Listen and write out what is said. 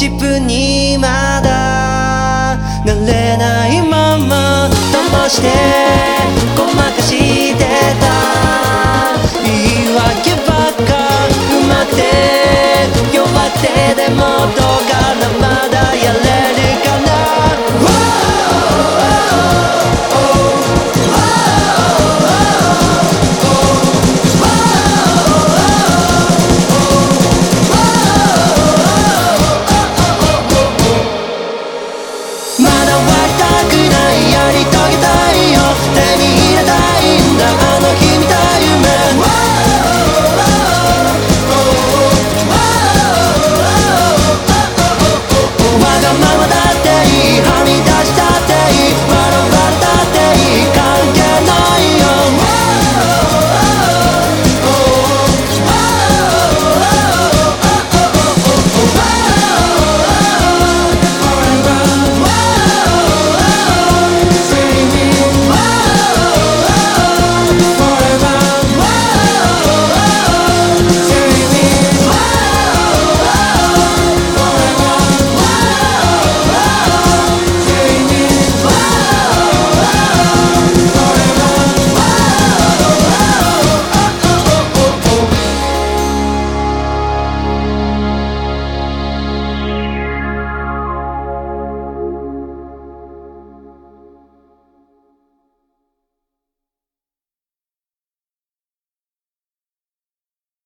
自分にまだ慣れないまま騙してごまかしてた言い訳ばっか埋まって弱ってでもどう